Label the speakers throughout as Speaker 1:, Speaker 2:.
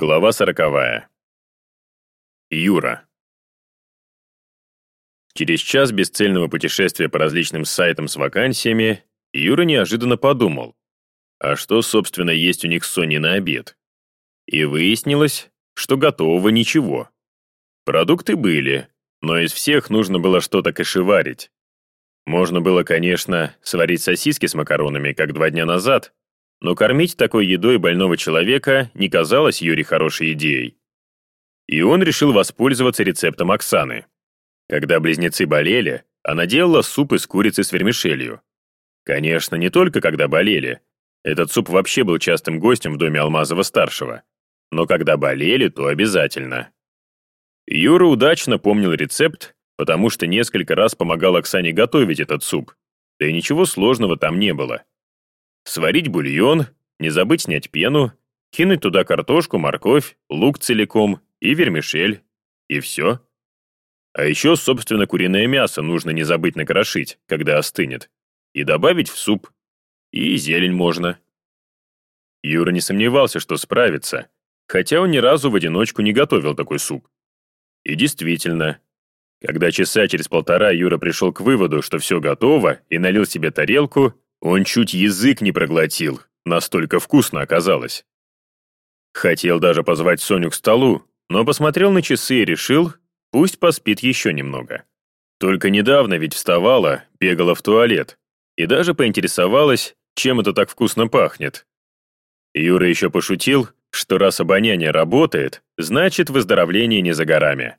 Speaker 1: Глава сороковая. Юра. Через час бесцельного путешествия по различным сайтам с вакансиями Юра неожиданно подумал, а что, собственно, есть у них с Соней на обед? И выяснилось, что готового ничего. Продукты были, но из всех нужно было что-то кашеварить. Можно было, конечно, сварить сосиски с макаронами, как два дня назад, но кормить такой едой больного человека не казалось Юре хорошей идеей. И он решил воспользоваться рецептом Оксаны. Когда близнецы болели, она делала суп из курицы с вермишелью. Конечно, не только когда болели. Этот суп вообще был частым гостем в доме Алмазова-старшего. Но когда болели, то обязательно. Юра удачно помнил рецепт, потому что несколько раз помогал Оксане готовить этот суп. Да и ничего сложного там не было. Сварить бульон, не забыть снять пену, кинуть туда картошку, морковь, лук целиком и вермишель. И все. А еще, собственно, куриное мясо нужно не забыть накрошить, когда остынет. И добавить в суп. И зелень можно. Юра не сомневался, что справится, хотя он ни разу в одиночку не готовил такой суп. И действительно, когда часа через полтора Юра пришел к выводу, что все готово, и налил себе тарелку, он чуть язык не проглотил, настолько вкусно оказалось. Хотел даже позвать Соню к столу, но посмотрел на часы и решил, пусть поспит еще немного. Только недавно ведь вставала, бегала в туалет и даже поинтересовалась, чем это так вкусно пахнет. Юра еще пошутил, что раз обоняние работает, значит выздоровление не за горами.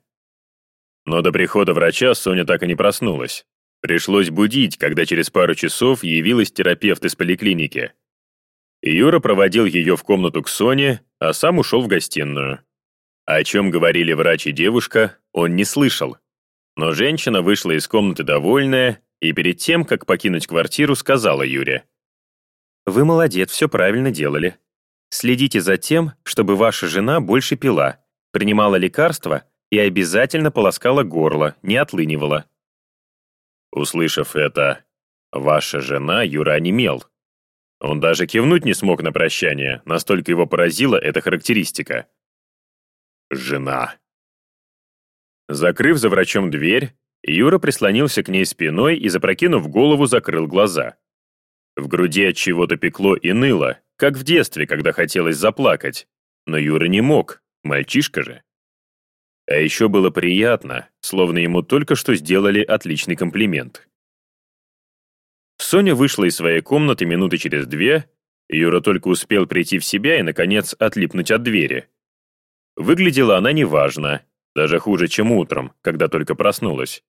Speaker 1: Но до прихода врача Соня так и не проснулась. Пришлось будить, когда через пару часов явилась терапевт из поликлиники. Юра проводил ее в комнату к Соне, а сам ушел в гостиную. О чем говорили врач и девушка, он не слышал. Но женщина вышла из комнаты довольная и перед тем, как покинуть квартиру, сказала Юре. «Вы молодец, все правильно делали. Следите за тем, чтобы ваша жена больше пила, принимала лекарства и обязательно полоскала горло, не отлынивала. Услышав это, ваша жена Юра онемел. Он даже кивнуть не смог на прощание, настолько его поразила эта характеристика. Жена. Закрыв за врачом дверь, Юра прислонился к ней спиной и, запрокинув голову, закрыл глаза. В груди от чего-то пекло и ныло, как в детстве, когда хотелось заплакать. Но Юра не мог, мальчишка же. А еще было приятно, словно ему только что сделали отличный комплимент. Соня вышла из своей комнаты минуты через две, Юра только успел прийти в себя и, наконец, отлипнуть от двери. Выглядела она неважно, даже хуже, чем утром, когда только проснулась.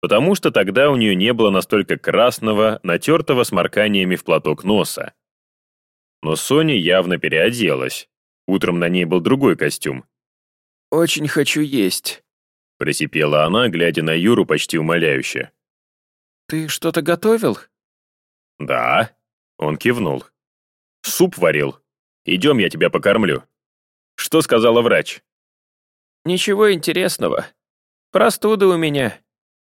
Speaker 1: Потому что тогда у нее не было настолько красного, натертого сморканиями в платок носа. Но Соня явно переоделась. Утром на ней был другой костюм,
Speaker 2: «Очень хочу есть», —
Speaker 1: просипела она, глядя на Юру почти умоляюще.
Speaker 2: «Ты что-то готовил?»
Speaker 1: «Да», — он кивнул. «Суп варил. Идем, я тебя покормлю». «Что сказала врач?»
Speaker 2: «Ничего интересного. Простуда у меня.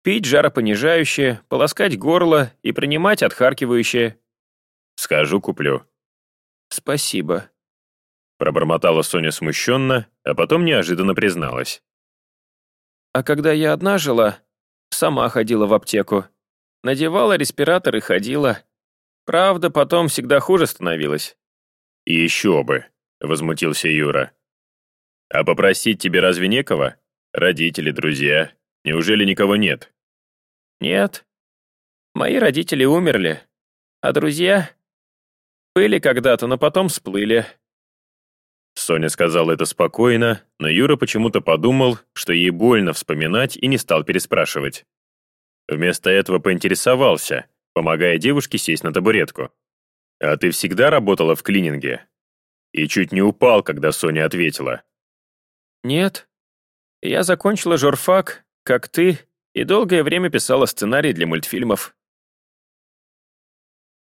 Speaker 2: Пить жаропонижающее, полоскать горло и принимать отхаркивающее».
Speaker 1: «Скажу, куплю».
Speaker 2: «Спасибо»,
Speaker 1: Пробормотала Соня смущенно, а потом неожиданно призналась.
Speaker 2: А когда я одна жила, сама ходила в аптеку. Надевала респиратор и ходила. Правда, потом всегда хуже становилось.
Speaker 1: «И еще бы», — возмутился Юра. «А попросить тебе разве некого? Родители, друзья? Неужели никого нет?»
Speaker 2: «Нет. Мои родители умерли. А друзья? Были когда-то, но потом всплыли.
Speaker 1: Соня сказала это спокойно, но Юра почему-то подумал, что ей больно вспоминать и не стал переспрашивать. Вместо этого поинтересовался, помогая девушке сесть на табуретку. «А ты всегда работала в клининге?» И чуть не упал, когда Соня ответила.
Speaker 2: «Нет. Я закончила журфак, как ты, и долгое время писала сценарий для мультфильмов».